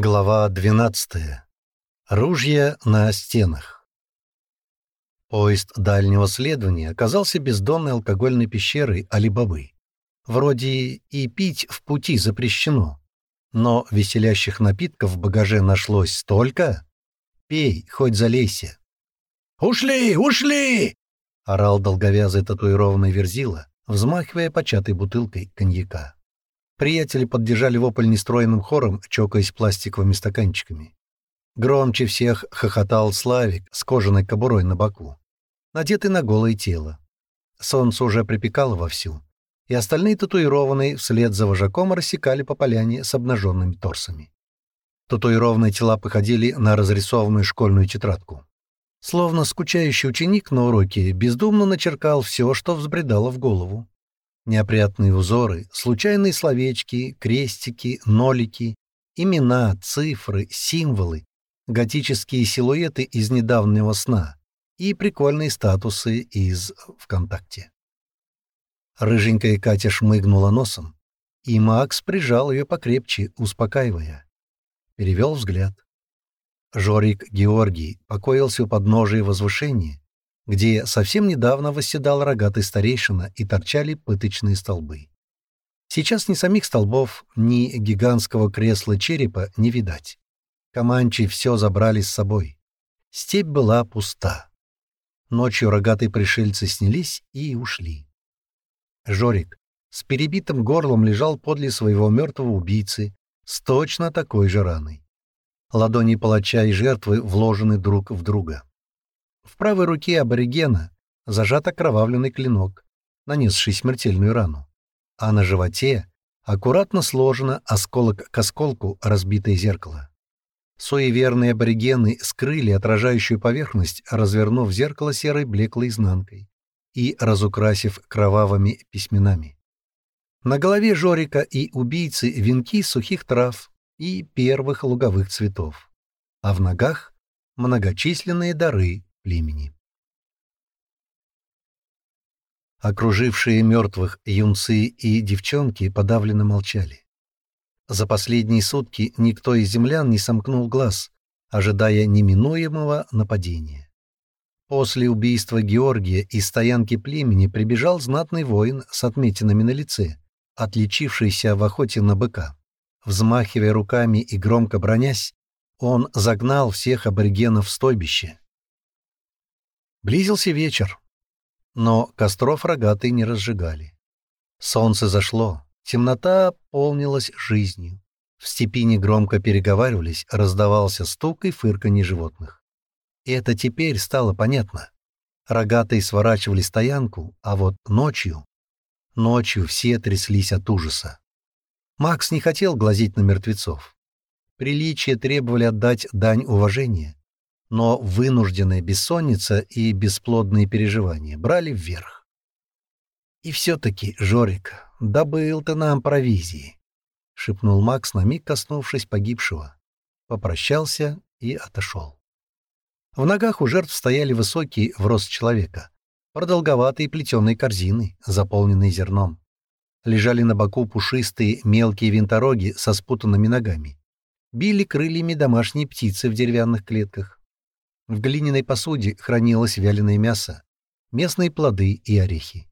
Глава 12. Ружья на стенах. Поезд дальнего следования оказался бездонной алкогольной пещерой Алибабы. Вроде и пить в пути запрещено, но веселящих напитков в багаже нашлось столько. Пей, хоть залейся. «Ушли! Ушли!» — орал долговязый татуированный верзила, взмахивая початой бутылкой коньяка. Приятели поддержали вопль нестроенным хором, чокаясь пластиковыми стаканчиками. Громче всех хохотал Славик с кожаной кобурой на боку, надетый на голое тело. Солнце уже припекало вовсю, и остальные татуированные вслед за вожаком рассекали по поляне с обнаженными торсами. Татуированные тела походили на разрисованную школьную тетрадку. Словно скучающий ученик на уроке бездумно начеркал все, что взбредало в голову. Неопрятные узоры, случайные словечки, крестики, нолики, имена, цифры, символы, готические силуэты из недавнего сна и прикольные статусы из ВКонтакте. Рыженькая Катя шмыгнула носом, и Макс прижал ее покрепче, успокаивая. Перевел взгляд. Жорик Георгий покоился у подножия возвышения, где совсем недавно восседал рогатый старейшина и торчали пыточные столбы. Сейчас ни самих столбов, ни гигантского кресла черепа не видать. Команчи все забрали с собой. Степь была пуста. Ночью рогатые пришельцы снялись и ушли. Жорик с перебитым горлом лежал подле своего мертвого убийцы с точно такой же раной. Ладони палача и жертвы вложены друг в друга. В правой руке аборигена зажат окровавленный клинок, нанесший смертельную рану, а на животе аккуратно сложено осколок к осколку разбитое зеркало. Суеверные аборигены скрыли отражающую поверхность, развернув зеркало серой блеклой изнанкой и разукрасив кровавыми письменами. На голове Жорика и убийцы венки сухих трав и первых луговых цветов, а в ногах — многочисленные дары племени. Окружившие мертвых юнцы и девчонки подавленно молчали. За последние сутки никто из землян не сомкнул глаз, ожидая неминуемого нападения. После убийства Георгия из стоянки племени прибежал знатный воин с отметинами на лице, отличившийся в охоте на быка. Взмахивая руками и громко бронясь, он загнал всех аборигенов в стойбище. Близился вечер, но костров рогатые не разжигали. Солнце зашло, темнота полнилась жизнью. В степи громко переговаривались, раздавался стук и фырканье животных. И это теперь стало понятно. Рогатые сворачивали стоянку, а вот ночью... Ночью все тряслись от ужаса. Макс не хотел глазеть на мертвецов. Приличия требовали отдать дань уважения, но вынужденная бессонница и бесплодные переживания брали вверх. «И все-таки, Жорик, добыл ты нам провизии!» — шепнул Макс, на миг коснувшись погибшего. Попрощался и отошел. В ногах у жертв стояли высокие в рост человека, продолговатые плетеные корзины, заполненные зерном. Лежали на боку пушистые мелкие винтороги со спутанными ногами. Били крыльями домашние птицы в деревянных клетках. В глиняной посуде хранилось вяленое мясо, местные плоды и орехи.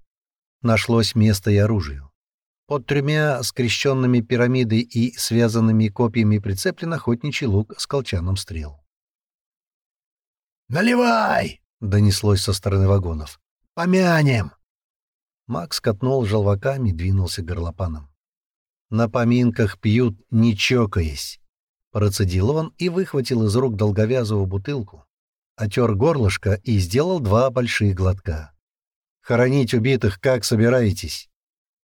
Нашлось место и оружию. Под тремя скрещенными пирамидой и связанными копьями прицеплен охотничий лук с колчаном стрел. «Наливай!» — донеслось со стороны вагонов. «Помянем!» Макс катнул желваками, двинулся горлопаном. «На поминках пьют, не чокаясь!» Процедил он и выхватил из рук долговязого бутылку, отер горлышко и сделал два больших глотка. «Хоронить убитых как собираетесь?»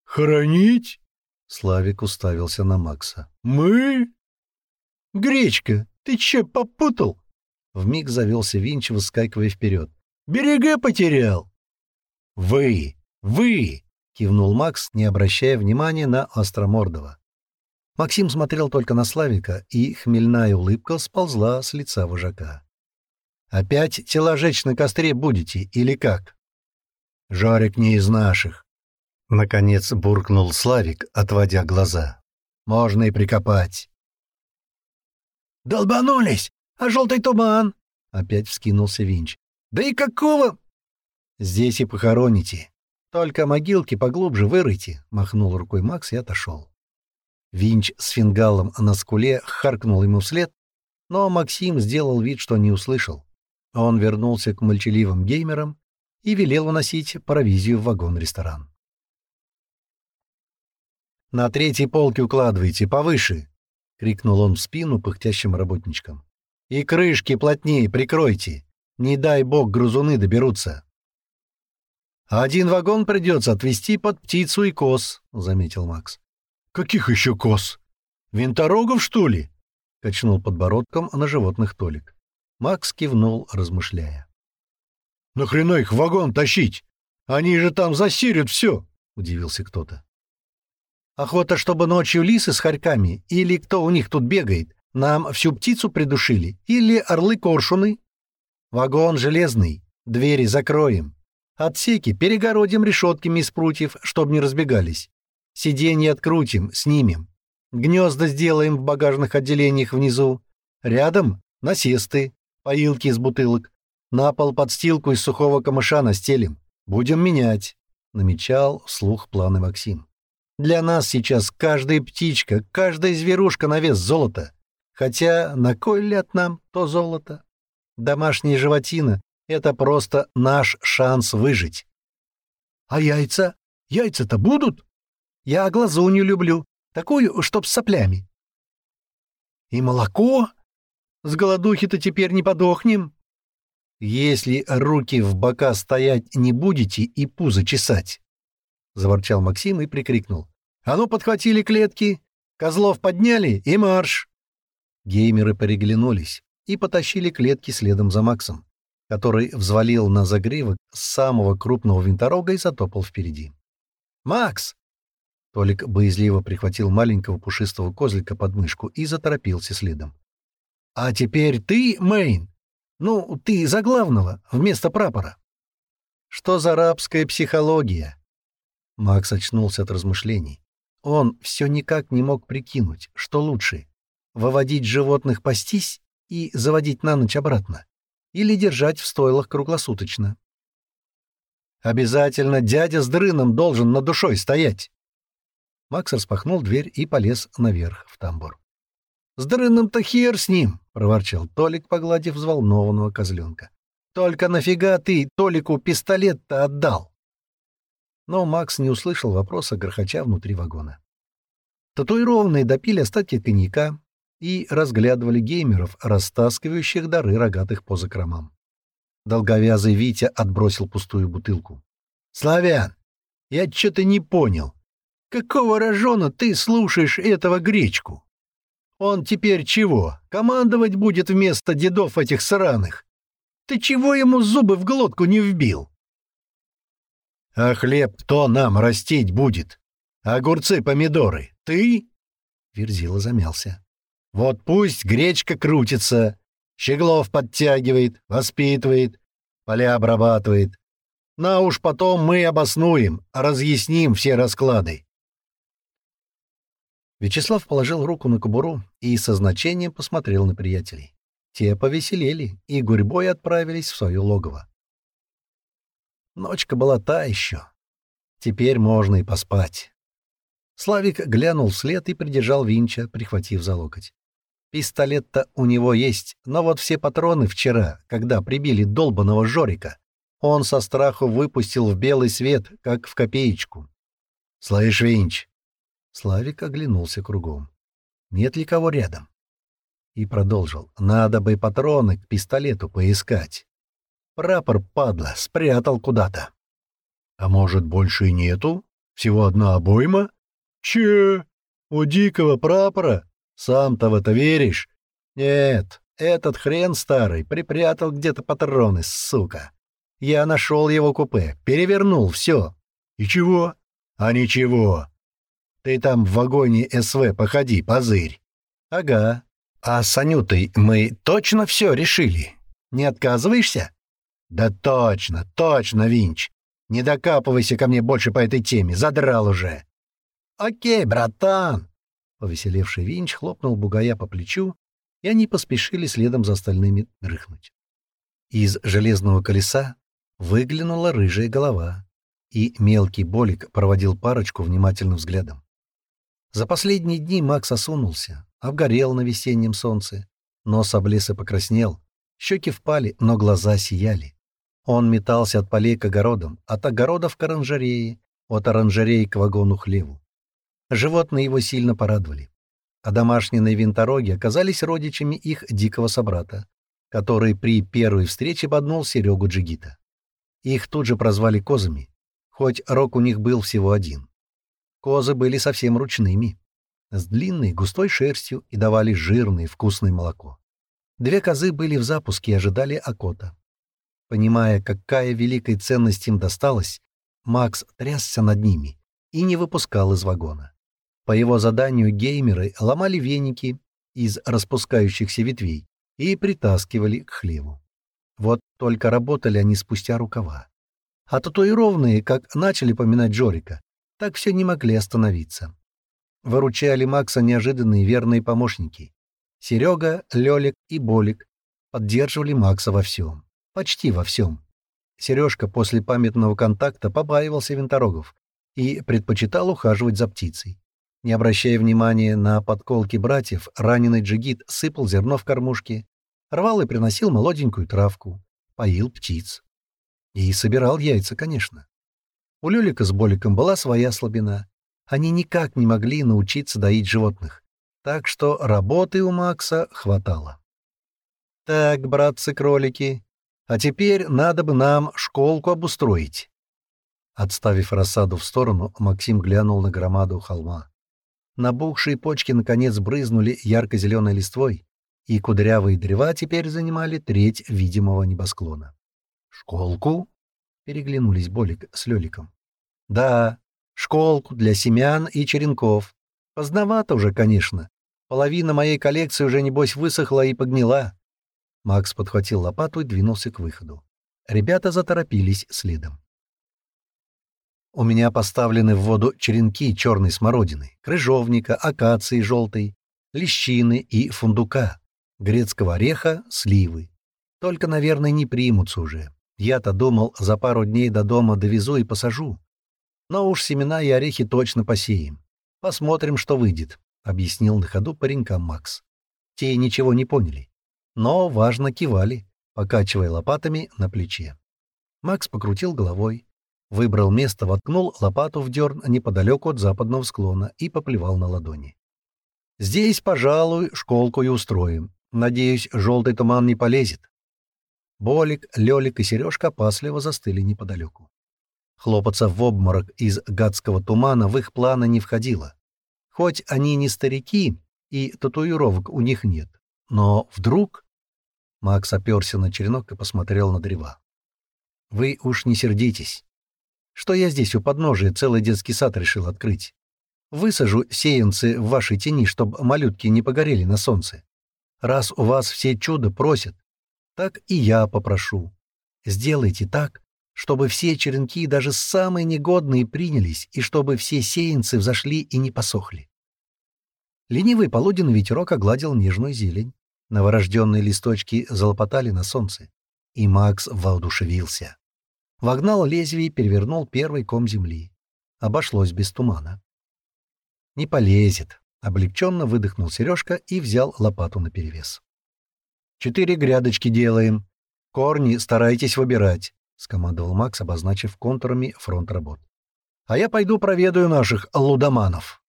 «Хоронить?» — Славик уставился на Макса. «Мы?» «Гречка, ты че попутал?» Вмиг завелся Винч, выскакивая вперед. «Берега потерял!» «Вы! Вы!» — кивнул Макс, не обращая внимания на Остромордова. Максим смотрел только на Славика, и хмельная улыбка сползла с лица вожака. Опять тела жечь на костре будете или как? Жорик не из наших. Наконец буркнул Славик, отводя глаза. Можно и прикопать. Долбанулись! А желтый туман! Опять вскинулся Винч. Да и какого? Здесь и похороните. Только могилки поглубже вырыйте, махнул рукой Макс и отошел. Винч с фингалом на скуле харкнул ему вслед, но Максим сделал вид, что не услышал. Он вернулся к молчаливым геймерам и велел уносить провизию в вагон-ресторан. «На третьей полке укладывайте, повыше!» — крикнул он в спину пыхтящим работничкам. «И крышки плотнее прикройте! Не дай бог грызуны доберутся!» «Один вагон придется отвезти под птицу и коз», — заметил Макс. «Каких еще коз? Винторогов, что ли?» — качнул подбородком на животных Толик. Макс кивнул, размышляя. «Нахрена их в вагон тащить? Они же там засирят все!» — удивился кто-то. «Охота, чтобы ночью лисы с хорьками или кто у них тут бегает, нам всю птицу придушили или орлы-коршуны? Вагон железный, двери закроем, отсеки перегородим решетками из прутьев, чтобы не разбегались, сиденья открутим, снимем, гнезда сделаем в багажных отделениях внизу, рядом насесты, поилки из бутылок. На пол подстилку из сухого камыша настелим. Будем менять», — намечал вслух планы Максим. «Для нас сейчас каждая птичка, каждая зверушка на вес золота. Хотя на кой лет нам то золото? Домашняя животина — это просто наш шанс выжить». «А яйца? Яйца-то будут?» «Я глазунью люблю, такую, чтоб с соплями». «И молоко?» С голодухи-то теперь не подохнем. Если руки в бока стоять не будете и пузо чесать, заворчал Максим и прикрикнул. А ну подхватили клетки, козлов подняли и марш. Геймеры переглянулись и потащили клетки следом за Максом, который взвалил на загривок самого крупного винторога и затопал впереди. «Макс!» Толик боязливо прихватил маленького пушистого козлика под мышку и заторопился следом. А теперь ты, мейн, Ну, ты за главного, вместо прапора. Что за рабская психология? Макс очнулся от размышлений. Он все никак не мог прикинуть, что лучше — выводить животных пастись и заводить на ночь обратно, или держать в стойлах круглосуточно. «Обязательно дядя с дрыном должен над душой стоять!» Макс распахнул дверь и полез наверх в тамбур. «С дрыном-то хер с ним!» — проворчал Толик, погладив взволнованного козленка. «Только нафига ты Толику пистолет-то отдал?» Но Макс не услышал вопроса, грохоча внутри вагона. Татуированные допили остатки коньяка и разглядывали геймеров, растаскивающих дары рогатых по закромам. Долговязый Витя отбросил пустую бутылку. «Славян, я что-то не понял. Какого рожона ты слушаешь этого гречку?» Он теперь чего? Командовать будет вместо дедов этих сраных. Ты чего ему зубы в глотку не вбил? А хлеб кто нам растить будет? Огурцы, помидоры. Ты? Верзила замялся. Вот пусть гречка крутится, Щеглов подтягивает, воспитывает, поля обрабатывает. На уж потом мы обоснуем, разъясним все расклады. Вячеслав положил руку на кобуру и со значением посмотрел на приятелей. Те повеселели и гурьбой отправились в свое логово. Ночка была та еще. Теперь можно и поспать. Славик глянул вслед и придержал Винча, прихватив за локоть. Пистолет-то у него есть, но вот все патроны вчера, когда прибили долбаного Жорика, он со страху выпустил в белый свет, как в копеечку. «Слышь, Винч, Славик оглянулся кругом. «Нет ли кого рядом?» И продолжил. «Надо бы патроны к пистолету поискать. Прапор, падла, спрятал куда-то». «А может, больше и нету? Всего одна обойма?» «Че? У дикого прапора? Сам-то в это веришь?» «Нет, этот хрен старый припрятал где-то патроны, сука. Я нашел его купе, перевернул все. И чего? А ничего. Ты там в вагоне СВ походи, позырь». «Ага. А с Анютой мы точно все решили? Не отказываешься?» «Да точно, точно, Винч. Не докапывайся ко мне больше по этой теме, задрал уже». «Окей, братан!» Повеселевший Винч хлопнул бугая по плечу, и они поспешили следом за остальными рыхнуть. Из железного колеса выглянула рыжая голова, и мелкий болик проводил парочку внимательным взглядом. За последние дни Макс осунулся, обгорел на весеннем солнце, нос облез и покраснел, щеки впали, но глаза сияли. Он метался от полей к огородам, от огородов к оранжереи, от оранжереи к вагону хлеву. Животные его сильно порадовали. А домашние винтороги оказались родичами их дикого собрата, который при первой встрече боднул Серегу Джигита. Их тут же прозвали козами, хоть рог у них был всего один. Козы были совсем ручными, с длинной густой шерстью и давали жирное вкусное молоко. Две козы были в запуске и ожидали окота. Понимая, какая великая ценность им досталась, Макс трясся над ними и не выпускал из вагона. По его заданию геймеры ломали веники из распускающихся ветвей и притаскивали к хлеву. Вот только работали они спустя рукава. А татуированные, как начали поминать Джорика так все не могли остановиться. Выручали Макса неожиданные верные помощники. Серега, Лелик и Болик поддерживали Макса во всем. Почти во всем. Сережка после памятного контакта побаивался винторогов и предпочитал ухаживать за птицей. Не обращая внимания на подколки братьев, раненый джигит сыпал зерно в кормушки, рвал и приносил молоденькую травку, поил птиц. И собирал яйца, конечно. У Люлика с Боликом была своя слабина. Они никак не могли научиться доить животных. Так что работы у Макса хватало. «Так, братцы-кролики, а теперь надо бы нам школку обустроить». Отставив рассаду в сторону, Максим глянул на громаду холма. Набухшие почки наконец брызнули ярко-зеленой листвой, и кудрявые древа теперь занимали треть видимого небосклона. «Школку?» переглянулись Болик с Лёликом. «Да, школку для семян и черенков. Поздновато уже, конечно. Половина моей коллекции уже, небось, высохла и погнила». Макс подхватил лопату и двинулся к выходу. Ребята заторопились следом. У меня поставлены в воду черенки черной смородины, крыжовника, акации желтой, лещины и фундука, грецкого ореха, сливы. Только, наверное, не примутся уже, я-то думал, за пару дней до дома довезу и посажу. Но уж семена и орехи точно посеем. Посмотрим, что выйдет», — объяснил на ходу паренькам Макс. Те ничего не поняли, но важно кивали, покачивая лопатами на плече. Макс покрутил головой, выбрал место, воткнул лопату в дерн неподалеку от западного склона и поплевал на ладони. «Здесь, пожалуй, школку и устроим. Надеюсь, желтый туман не полезет. Болик, Лёлик и Серёжка опасливо застыли неподалеку. Хлопаться в обморок из гадского тумана в их планы не входило. Хоть они не старики, и татуировок у них нет. Но вдруг... Макс оперся на черенок и посмотрел на древа. «Вы уж не сердитесь. Что я здесь у подножия целый детский сад решил открыть? Высажу сеянцы в вашей тени, чтобы малютки не погорели на солнце. Раз у вас все чудо просят, так и я попрошу. Сделайте так, чтобы все черенки, даже самые негодные, принялись, и чтобы все сеянцы взошли и не посохли. Ленивый полуденный ветерок огладил нежную зелень. Новорожденные листочки залопотали на солнце. И Макс воодушевился. Вогнал лезвие и перевернул первый ком земли. Обошлось без тумана. «Не полезет», — облегченно выдохнул Сережка и взял лопату наперевес. Четыре грядочки делаем. Корни старайтесь выбирать», — скомандовал Макс, обозначив контурами фронт работ. «А я пойду проведаю наших лудоманов».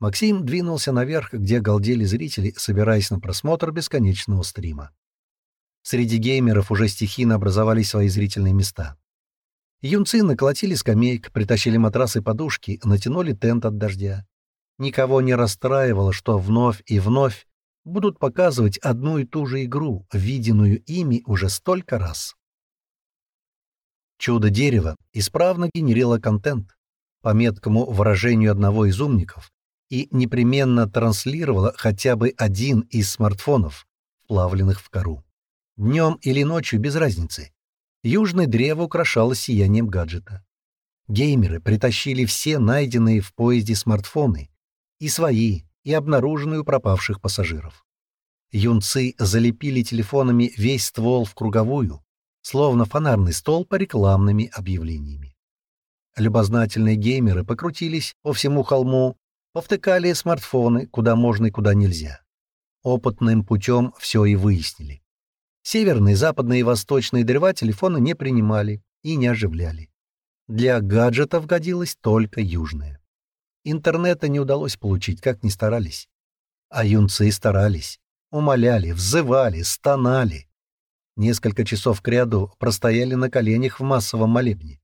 Максим двинулся наверх, где галдели зрители, собираясь на просмотр бесконечного стрима. Среди геймеров уже стихийно образовались свои зрительные места. Юнцы наколотили скамейк, притащили матрасы и подушки, натянули тент от дождя. Никого не расстраивало, что вновь и вновь будут показывать одну и ту же игру, виденную ими уже столько раз. Чудо-дерево исправно генерило контент, по меткому выражению одного из умников, и непременно транслировало хотя бы один из смартфонов, плавленных в кору. Днем или ночью, без разницы. Южное древо украшало сиянием гаджета. Геймеры притащили все найденные в поезде смартфоны. И свои, и обнаруженную пропавших пассажиров. Юнцы залепили телефонами весь ствол в круговую, словно фонарный стол по рекламными объявлениями. Любознательные геймеры покрутились по всему холму, повтыкали смартфоны куда можно и куда нельзя. Опытным путем все и выяснили. Северные, западные и восточные древа телефоны не принимали и не оживляли. Для гаджетов годилась только южная. Интернета не удалось получить, как ни старались. А юнцы старались. Умоляли, взывали, стонали. Несколько часов кряду простояли на коленях в массовом молебне.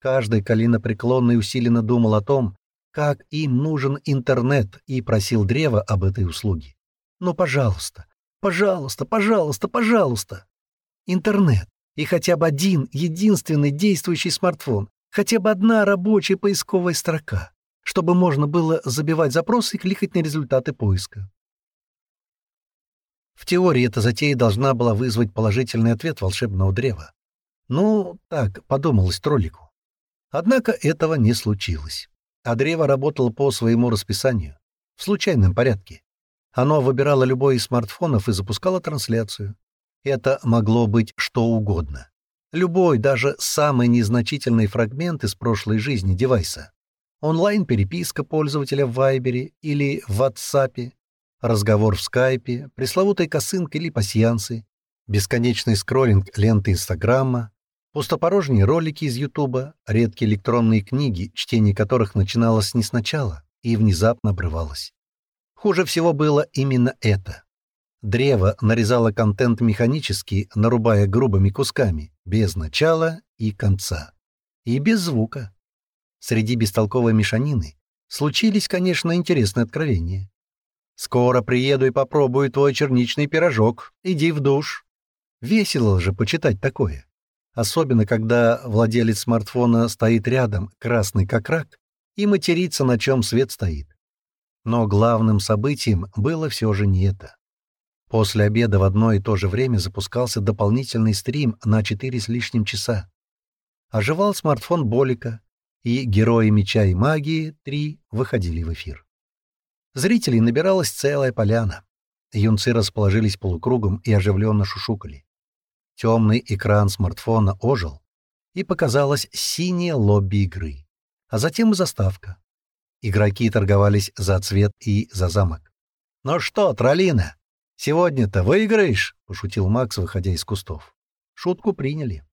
Каждый коленопреклонный усиленно думал о том, как им нужен интернет, и просил древа об этой услуге. «Ну, пожалуйста, пожалуйста, пожалуйста, пожалуйста!» «Интернет! И хотя бы один, единственный действующий смартфон! Хотя бы одна рабочая поисковая строка!» чтобы можно было забивать запросы и кликать на результаты поиска. В теории эта затея должна была вызвать положительный ответ волшебного древа. Ну, так подумалось троллику. Однако этого не случилось. А древо работало по своему расписанию, в случайном порядке. Оно выбирало любой из смартфонов и запускало трансляцию. Это могло быть что угодно. Любой, даже самый незначительный фрагмент из прошлой жизни девайса онлайн-переписка пользователя в Вайбере или в WhatsApp, разговор в Скайпе, пресловутая косынка или пасьянцы, бесконечный скроллинг ленты Инстаграма, пустопорожние ролики из Ютуба, редкие электронные книги, чтение которых начиналось не сначала и внезапно обрывалось. Хуже всего было именно это. Древо нарезало контент механически, нарубая грубыми кусками, без начала и конца. И без звука. Среди бестолковой мешанины случились, конечно, интересные откровения. «Скоро приеду и попробую твой черничный пирожок. Иди в душ». Весело же почитать такое. Особенно, когда владелец смартфона стоит рядом, красный как рак, и матерится, на чем свет стоит. Но главным событием было все же не это. После обеда в одно и то же время запускался дополнительный стрим на четыре с лишним часа. Оживал смартфон Болика, и «Герои меча и магии» 3 выходили в эфир. Зрителей набиралась целая поляна. Юнцы расположились полукругом и оживленно шушукали. Темный экран смартфона ожил, и показалось синее лобби игры, а затем и заставка. Игроки торговались за цвет и за замок. «Ну что, троллина, сегодня-то выиграешь?» — пошутил Макс, выходя из кустов. Шутку приняли.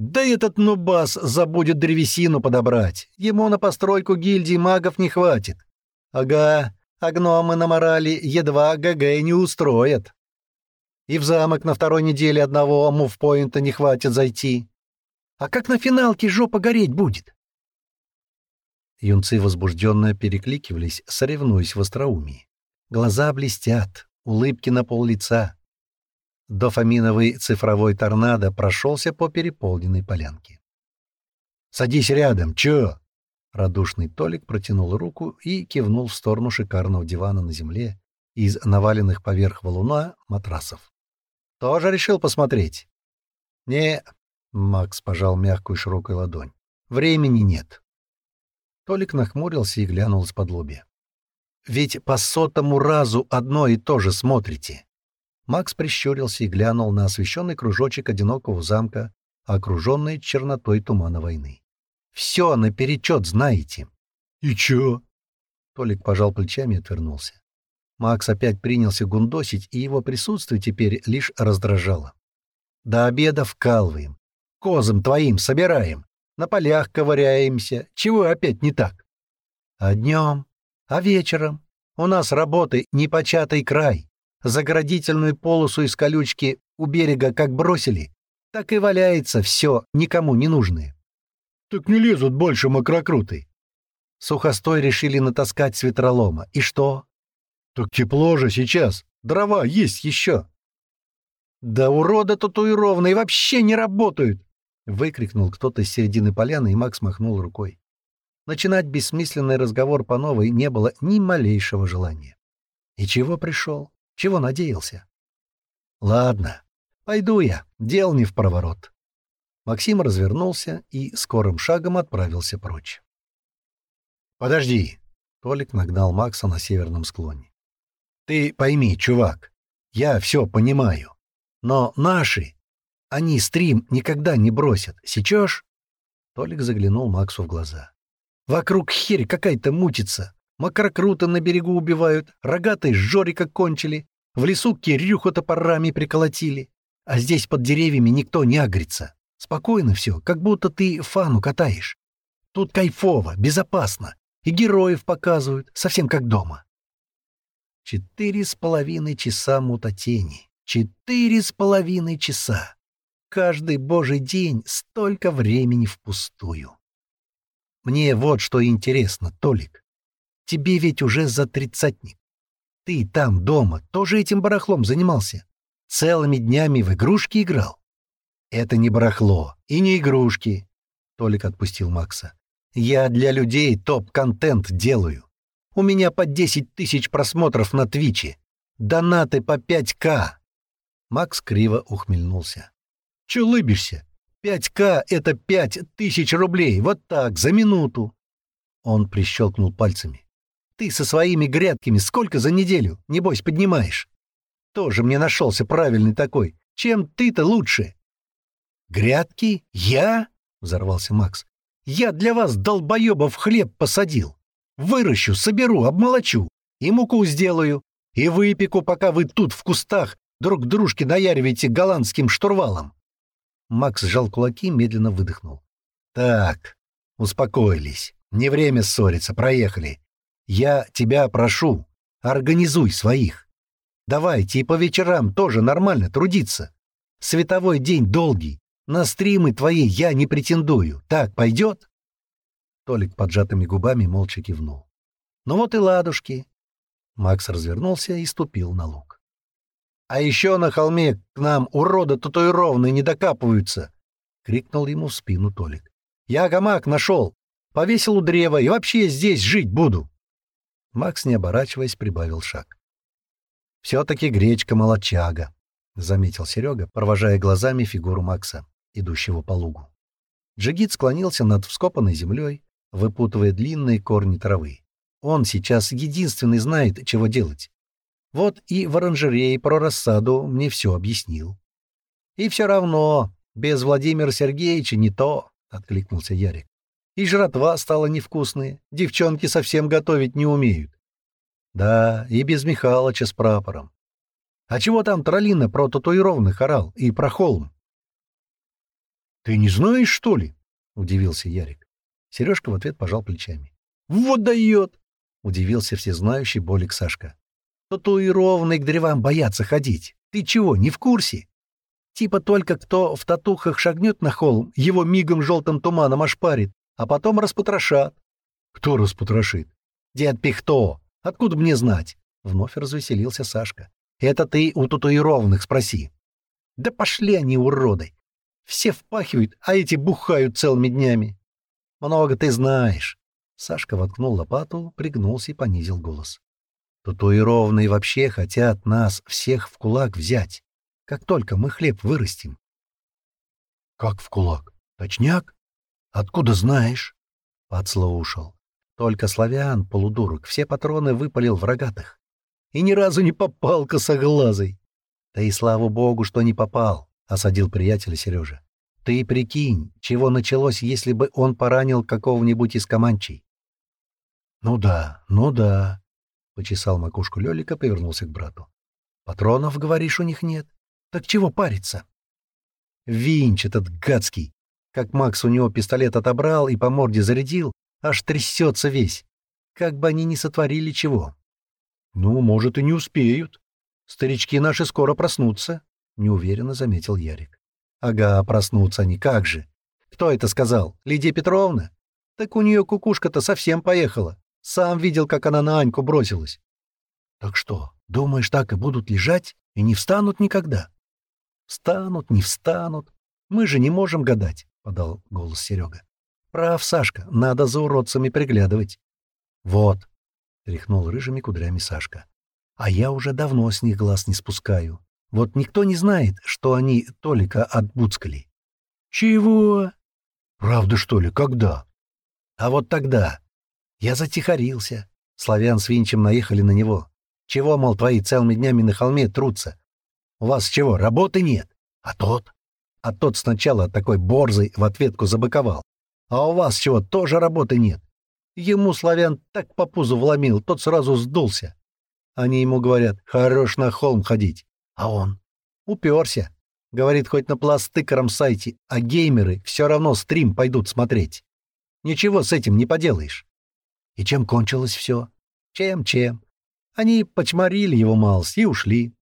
Да этот нубас забудет древесину подобрать. Ему на постройку гильдии магов не хватит. Ага, а гномы на морали едва ГГ не устроят. И в замок на второй неделе одного мувпоинта не хватит зайти. А как на финалке жопа гореть будет? Юнцы возбужденно перекликивались, соревнуясь в остроумии. Глаза блестят, улыбки на пол лица. Дофаминовый цифровой торнадо прошелся по переполненной полянке. «Садись рядом, чё?» Радушный Толик протянул руку и кивнул в сторону шикарного дивана на земле из наваленных поверх валуна матрасов. «Тоже решил посмотреть?» «Не...» — Макс пожал мягкую широкую ладонь. «Времени нет». Толик нахмурился и глянул из-под лобья. «Ведь по сотому разу одно и то же смотрите. Макс прищурился и глянул на освещенный кружочек одинокого замка, окруженный чернотой тумана войны. «Все наперечет знаете!» «И че? Толик пожал плечами и отвернулся. Макс опять принялся гундосить, и его присутствие теперь лишь раздражало. «До обеда вкалываем. Козам твоим собираем. На полях ковыряемся. Чего опять не так?» «А днем? А вечером? У нас работы непочатый край. Заградительную полосу из колючки у берега как бросили, так и валяется все никому не нужное. Так не лезут больше мокрокруты. Сухостой решили натаскать с ветролома. И что? Так тепло же сейчас. Дрова есть еще. Да урода татуированные вообще не работают! Выкрикнул кто-то с середины поляны, и Макс махнул рукой. Начинать бессмысленный разговор по новой не было ни малейшего желания. И чего пришел? Чего надеялся? Ладно, пойду я, дел не в проворот. Максим развернулся и скорым шагом отправился прочь. «Подожди!» — Толик нагнал Макса на северном склоне. «Ты пойми, чувак, я все понимаю, но наши, они стрим никогда не бросят, сечешь?» Толик заглянул Максу в глаза. «Вокруг херь какая-то мутится, макрокрута на берегу убивают, рогатые жорика кончили, в лесу Кирюху топорами приколотили. А здесь под деревьями никто не агрится. Спокойно все, как будто ты фану катаешь. Тут кайфово, безопасно. И героев показывают, совсем как дома. Четыре с половиной часа мутатени. Четыре с половиной часа. Каждый божий день столько времени впустую. Мне вот что интересно, Толик. Тебе ведь уже за тридцатник ты там, дома, тоже этим барахлом занимался? Целыми днями в игрушки играл?» «Это не барахло и не игрушки», — Толик отпустил Макса. «Я для людей топ-контент делаю. У меня по 10 тысяч просмотров на Твиче. Донаты по 5К». Макс криво ухмыльнулся. «Чё лыбишься? 5К — это 5 тысяч рублей, вот так, за минуту!» Он прищелкнул пальцами. Ты со своими грядками сколько за неделю, небось, поднимаешь? Тоже мне нашелся правильный такой. Чем ты-то лучше?» «Грядки? Я?» — взорвался Макс. «Я для вас, долбоебов, хлеб посадил. Выращу, соберу, обмолочу. И муку сделаю. И выпеку, пока вы тут в кустах друг дружке наяриваете голландским штурвалом». Макс сжал кулаки, и медленно выдохнул. «Так, успокоились. Не время ссориться, проехали. Я тебя прошу, организуй своих. Давайте и по вечерам тоже нормально трудиться. Световой день долгий. На стримы твои я не претендую. Так пойдет?» Толик поджатыми губами молча кивнул. «Ну вот и ладушки». Макс развернулся и ступил на луг. «А еще на холме к нам урода татуированные не докапываются!» — крикнул ему в спину Толик. «Я гамак нашел! Повесил у древа и вообще здесь жить буду!» Макс, не оборачиваясь, прибавил шаг. «Все-таки гречка молочага», — заметил Серега, провожая глазами фигуру Макса, идущего по лугу. Джигит склонился над вскопанной землей, выпутывая длинные корни травы. Он сейчас единственный знает, чего делать. Вот и в оранжерее про рассаду мне все объяснил. «И все равно, без Владимира Сергеевича не то», — откликнулся Ярик и жратва стала невкусная, девчонки совсем готовить не умеют. Да, и без Михалыча с прапором. А чего там Троллина про татуированных орал и про холм? — Ты не знаешь, что ли? — удивился Ярик. Сережка в ответ пожал плечами. — Вот дает! — удивился всезнающий Болик Сашка. — Татуированный к древам боятся ходить. Ты чего, не в курсе? Типа только кто в татухах шагнет на холм, его мигом желтым туманом ошпарит, а потом распотрошат. Кто распотрошит? Дед Пихто. Откуда мне знать? Вновь развеселился Сашка. Это ты у татуированных спроси. Да пошли они, уроды. Все впахивают, а эти бухают целыми днями. Много ты знаешь. Сашка воткнул лопату, пригнулся и понизил голос. Татуированные вообще хотят нас всех в кулак взять, как только мы хлеб вырастим. — Как в кулак? Точняк? Откуда знаешь? Подслушал. Только славян, полудурок, все патроны выпалил в рогатых. И ни разу не попал косоглазый. Да и слава богу, что не попал, осадил приятеля Сережа. Ты прикинь, чего началось, если бы он поранил какого-нибудь из команчей. Ну да, ну да, почесал макушку Лёлика, повернулся к брату. Патронов, говоришь, у них нет? Так чего париться? Винч этот гадский! Как Макс у него пистолет отобрал и по морде зарядил, аж трясется весь. Как бы они ни сотворили чего. «Ну, может, и не успеют. Старички наши скоро проснутся», — неуверенно заметил Ярик. «Ага, проснутся они, как же. Кто это сказал? Лидия Петровна? Так у нее кукушка-то совсем поехала. Сам видел, как она на Аньку бросилась». «Так что, думаешь, так и будут лежать и не встанут никогда?» «Встанут, не встанут. Мы же не можем гадать. — подал голос Серега. «Прав, Сашка, надо за уродцами приглядывать». «Вот», — тряхнул рыжими кудрями Сашка. «А я уже давно с них глаз не спускаю. Вот никто не знает, что они Толика отбуцкали». «Чего?» «Правда, что ли? Когда?» «А вот тогда. Я затихарился. Славян с Винчем наехали на него. Чего, мол, твои целыми днями на холме трутся? У вас чего, работы нет? А тот? а тот сначала такой борзый в ответку забыковал. А у вас чего, тоже работы нет? Ему славян так по пузу вломил, тот сразу сдулся. Они ему говорят, хорош на холм ходить. А он уперся. Говорит, хоть на пластыкаром сайте, а геймеры все равно стрим пойдут смотреть. Ничего с этим не поделаешь. И чем кончилось все? Чем-чем. Они почморили его малость и ушли.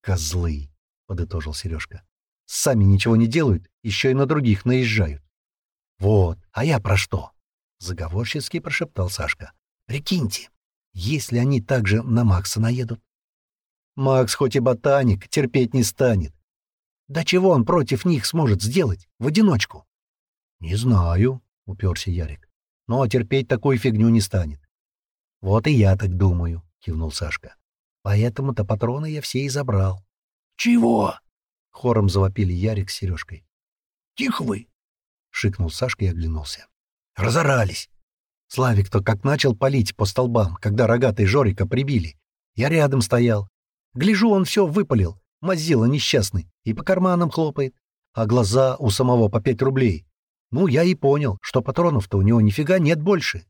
«Козлы», — подытожил Сережка. Сами ничего не делают, еще и на других наезжают. Вот, а я про что? Заговорчески прошептал Сашка. Прикиньте, если они также на Макса наедут. Макс хоть и ботаник, терпеть не станет. Да чего он против них сможет сделать в одиночку? Не знаю, уперся Ярик. Но терпеть такую фигню не станет. Вот и я так думаю, кивнул Сашка. Поэтому-то патроны я все и забрал. Чего? Хором завопили Ярик с Сережкой. «Тихо вы!» — шикнул Сашка и оглянулся. «Разорались!» Славик-то как начал палить по столбам, когда рогатый Жорика прибили. Я рядом стоял. Гляжу, он все выпалил, мазила несчастный, и по карманам хлопает. А глаза у самого по пять рублей. Ну, я и понял, что патронов-то у него нифига нет больше.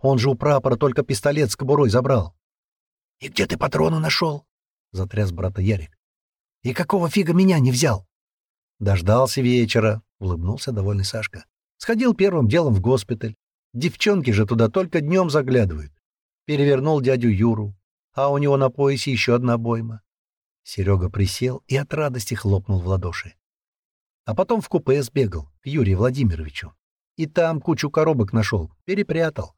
Он же у прапора только пистолет с кобурой забрал. — И где ты патроны нашел? — затряс брата Ярик. И какого фига меня не взял? Дождался вечера, улыбнулся довольный Сашка. Сходил первым делом в госпиталь. Девчонки же туда только днем заглядывают. Перевернул дядю Юру, а у него на поясе еще одна бойма. Серега присел и от радости хлопнул в ладоши. А потом в купе сбегал к Юрию Владимировичу. И там кучу коробок нашел, перепрятал.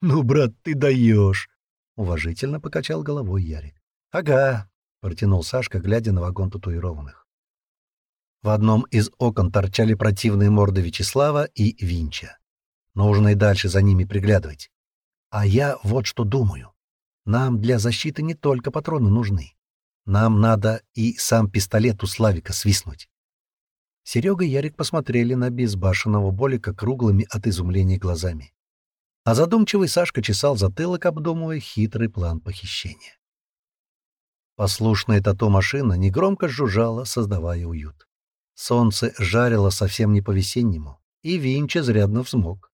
«Ну, брат, ты даешь!» — уважительно покачал головой Ярик. «Ага, протянул Сашка, глядя на вагон татуированных. В одном из окон торчали противные морды Вячеслава и Винча. Нужно и дальше за ними приглядывать. А я вот что думаю. Нам для защиты не только патроны нужны. Нам надо и сам пистолет у Славика свистнуть. Серега и Ярик посмотрели на безбашенного Болика круглыми от изумления глазами. А задумчивый Сашка чесал затылок, обдумывая хитрый план похищения. Послушная тато машина негромко жужжала, создавая уют. Солнце жарило совсем не по-весеннему, и Винч изрядно взмок.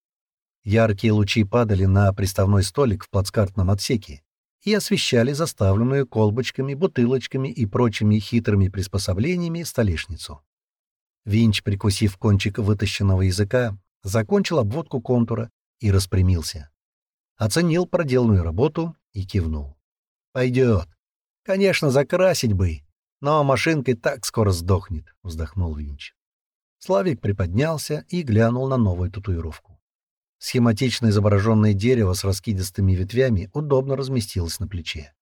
Яркие лучи падали на приставной столик в плацкартном отсеке и освещали заставленную колбочками, бутылочками и прочими хитрыми приспособлениями столешницу. Винч, прикусив кончик вытащенного языка, закончил обводку контура и распрямился. Оценил проделанную работу и кивнул. «Пойдет. Конечно, закрасить бы, но машинка и так скоро сдохнет, вздохнул Винч. Славик приподнялся и глянул на новую татуировку. Схематично изображенное дерево с раскидистыми ветвями удобно разместилось на плече.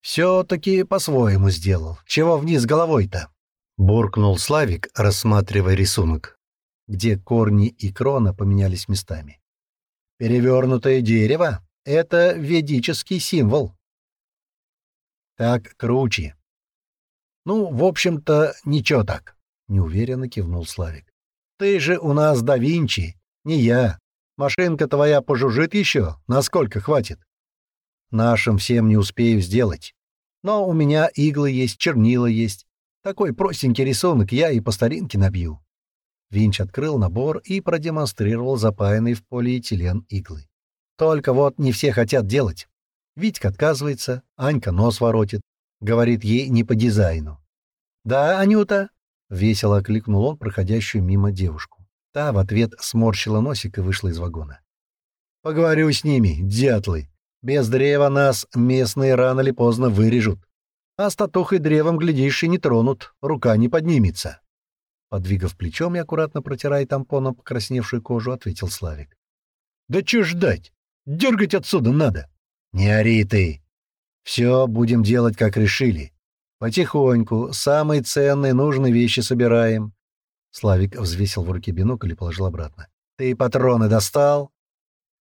«Все-таки по-своему сделал. Чего вниз головой-то?» — буркнул Славик, рассматривая рисунок, где корни и крона поменялись местами. «Перевернутое дерево — это ведический символ», так круче. Ну, в общем-то, ничего так, неуверенно кивнул Славик. Ты же у нас да Винчи, не я. Машинка твоя пожужжит еще, насколько хватит. Нашим всем не успею сделать. Но у меня иглы есть, чернила есть. Такой простенький рисунок я и по старинке набью. Винч открыл набор и продемонстрировал запаянный в полиэтилен иглы. Только вот не все хотят делать. Витька отказывается, Анька нос воротит. Говорит ей не по дизайну. «Да, Анюта!» — весело окликнул он проходящую мимо девушку. Та в ответ сморщила носик и вышла из вагона. «Поговорю с ними, дятлы. Без древа нас местные рано или поздно вырежут. А с татухой древом, глядишь, и не тронут, рука не поднимется». Подвигав плечом и аккуратно протирая тампоном покрасневшую кожу, ответил Славик. «Да чё ждать? Дергать отсюда надо!» «Не ори ты. Все будем делать, как решили. Потихоньку, самые ценные, нужные вещи собираем». Славик взвесил в руке бинокль и положил обратно. «Ты патроны достал?»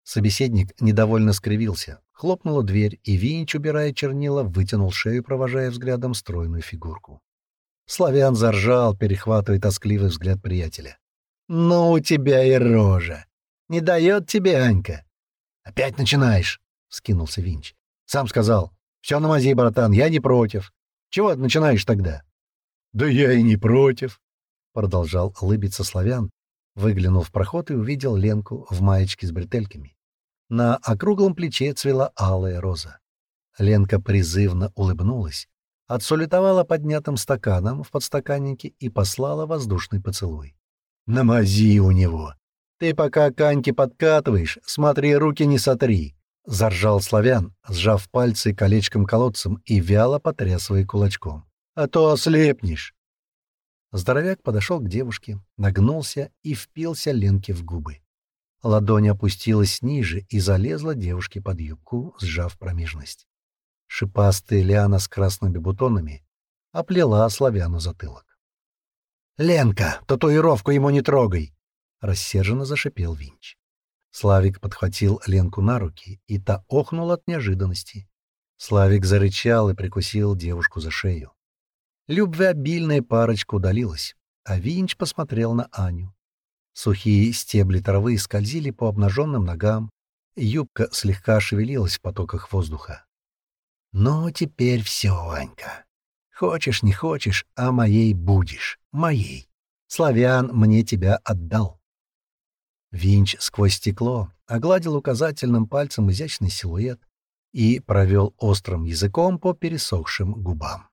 Собеседник недовольно скривился. Хлопнула дверь, и Винч, убирая чернила, вытянул шею, провожая взглядом стройную фигурку. Славян заржал, перехватывая тоскливый взгляд приятеля. «Ну у тебя и рожа! Не дает тебе Анька! Опять начинаешь!» скинулся Винч. Сам сказал. «Все на мази, братан, я не против. Чего начинаешь тогда?» «Да я и не против», — продолжал улыбиться славян, выглянул в проход и увидел Ленку в маечке с бретельками. На округлом плече цвела алая роза. Ленка призывно улыбнулась, отсулетовала поднятым стаканом в подстаканнике и послала воздушный поцелуй. На мази у него! Ты пока Каньке подкатываешь, смотри, руки не сотри!» — заржал славян, сжав пальцы колечком колодцем и вяло потрясывая кулачком. «А то ослепнешь!» Здоровяк подошел к девушке, нагнулся и впился Ленке в губы. Ладонь опустилась ниже и залезла девушке под юбку, сжав промежность. Шипастая лиана с красными бутонами оплела славяну затылок. «Ленка, татуировку ему не трогай!» — рассерженно зашипел Винч. Славик подхватил Ленку на руки, и та охнула от неожиданности. Славик зарычал и прикусил девушку за шею. Любвеобильная парочка удалилась, а Винч посмотрел на Аню. Сухие стебли травы скользили по обнаженным ногам, юбка слегка шевелилась в потоках воздуха. «Ну, теперь все, Анька. Хочешь, не хочешь, а моей будешь, моей. Славян мне тебя отдал». Винч сквозь стекло огладил указательным пальцем изящный силуэт и провел острым языком по пересохшим губам.